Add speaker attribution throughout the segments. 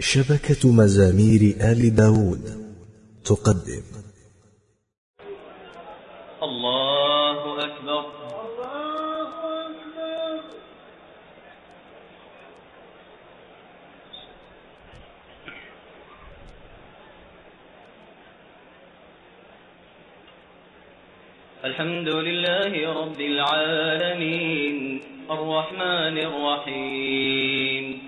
Speaker 1: شبكة مزامير آل داود تقدم الله أكبر الحمد لله رب العالمين الرحمن الرحيم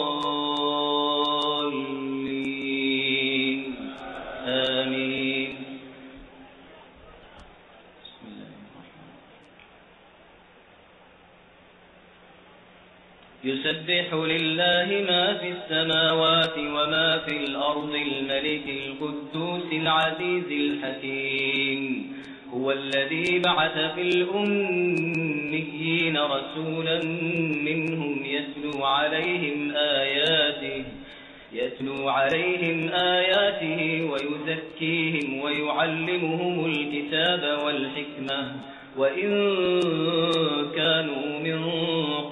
Speaker 1: يسبح لله ما في السماوات وما في الأرض الملك القدوس العزيز الحكيم هو الذي بعث في الأميين رسولا منهم يتلو عليهم آياته يتلو عليهم آياته ويزكيهم ويعلمهم الكتاب والحكمة وإن كانوا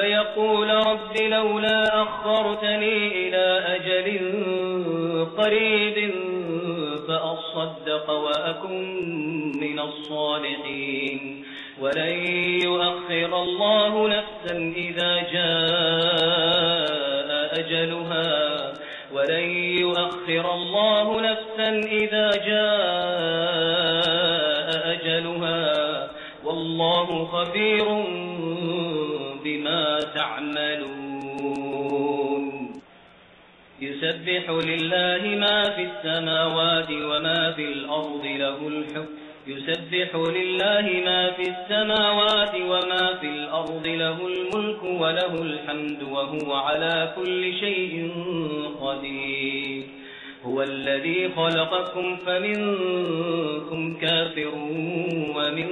Speaker 1: فيقول رب لولا أخرتني إلى أجل قريب فأصدق وأكن من الصالحين ولن يؤخر الله نفسا إذا جاء أجلها ولن يؤخر الله نفسا إذا جاء أجلها والله خبير بما تعملون يسبح لله ما في السماوات وما في الأرض له الحكم يسبح لله ما في السماوات وما في الأرض له الملك وله الحمد وهو على كل شيء قدير هو الذي خلقكم فمنكم كافر ومن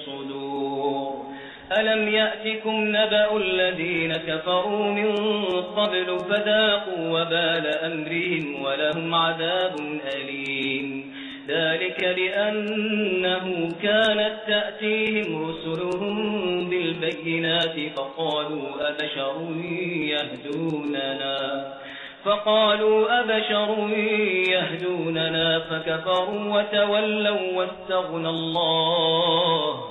Speaker 1: ألم يأتكم نبأ الذين كفروا من قبل فذاقوا وبال أمرهم ولهم عذاب أليم ذلك لأنه كانت تأتيهم رسلهم بالبينات فقالوا أبشر يهدوننا فقالوا أبشر يهدوننا فكفروا وتولوا واستغنى الله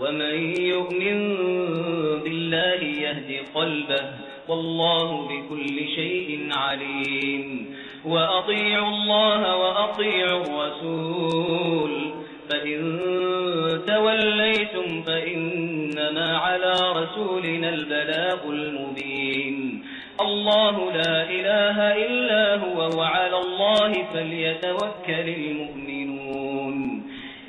Speaker 1: ومن يؤمن بالله يهدي قلبه والله بكل شيء عليم وأطيعوا الله وأطيعوا الرسول فإن توليتم فإنما على رسولنا البلاغ المبين الله لا إله إلا هو وعلى الله فليتوكل المؤمنين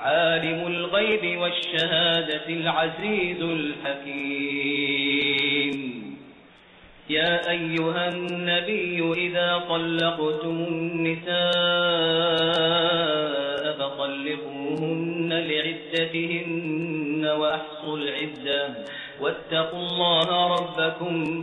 Speaker 1: عالم الغيب والشهادة العزيز الحكيم يا أيها النبي إذا طلقتم النساء فطلقوهن لعدتهن وأحصوا العزة واتقوا الله ربكم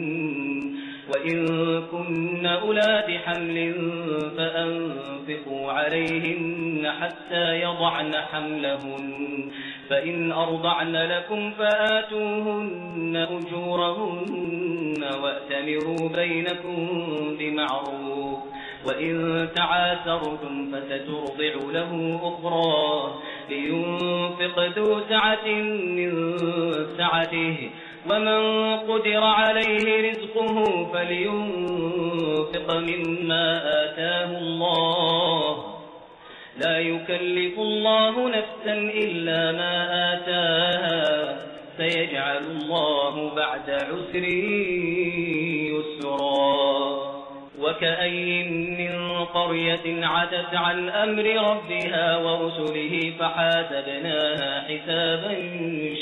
Speaker 1: وإن كن أولاد حمل فأنفقوا عليهن حتى يضعن حملهن فإن أرضعن لكم فآتوهن أجورهن وأتمروا بينكم بمعروف وإن تعاثرتم فسترضع له أخرى لينفق ذو سعة من سعته ومن قدر عليه رزقه رزقه فلينفق مما آتاه الله لا يكلف الله نفسا إلا ما آتاها سيجعل الله بعد عسر يسرا وكأي من قرية عتت عن أمر ربها ورسله فحاسبناها حسابا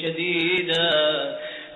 Speaker 1: شديدا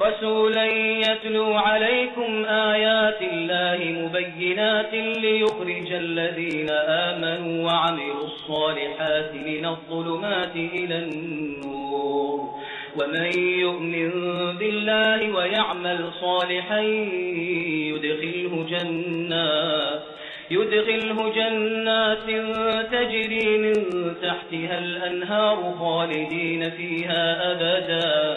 Speaker 1: رسولا يتلو عليكم آيات الله مبينات ليخرج الذين آمنوا وعملوا الصالحات من الظلمات إلى النور ومن يؤمن بالله ويعمل صالحا يدخله جنات يدخله جنات تجري من تحتها الأنهار خالدين فيها أبداً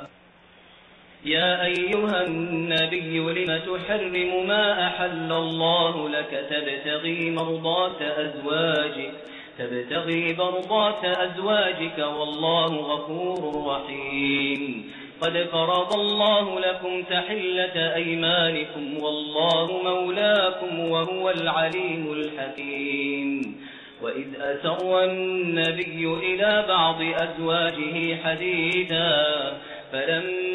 Speaker 1: يا أيها النبي لم تحرم ما أحل الله لك تبتغي مرضات أزواجك تبتغي مرضات أزواجك والله غفور رحيم قد فرض الله لكم تحلة أيمانكم والله مولاكم وهو العليم الحكيم وإذ أسر النبي إلى بعض أزواجه حديثا فلما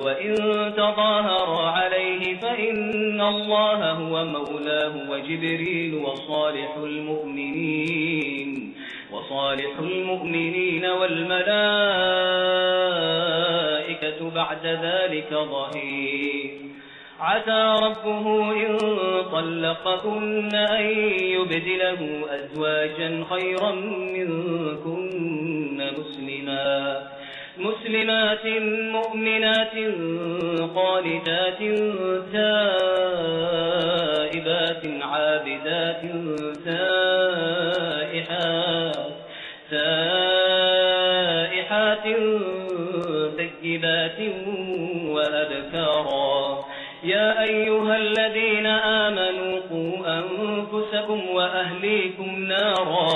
Speaker 1: وإن تظاهر عليه فإن الله هو مولاه وجبريل وصالح المؤمنين وصالح المؤمنين والملائكة بعد ذلك ظهير عسى ربه إن طلقكن أن يبدله أزواجا خيرا منكن مسلما مسلمات مؤمنات قانتات تائبات عابدات سائحات سائحات ثيبات وأبكارا يا أيها الذين آمنوا قوا أنفسكم وأهليكم نارا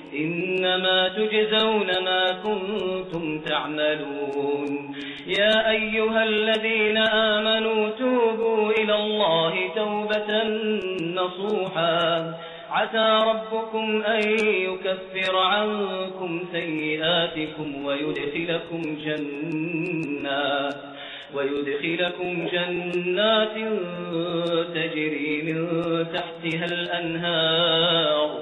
Speaker 1: إنما تجزون ما كنتم تعملون يا أيها الذين آمنوا توبوا إلى الله توبة نصوحا عسى ربكم أن يكفر عنكم سيئاتكم ويدخلكم جنات ويدخلكم جنات تجري من تحتها الأنهار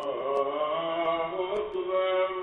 Speaker 1: world. Um,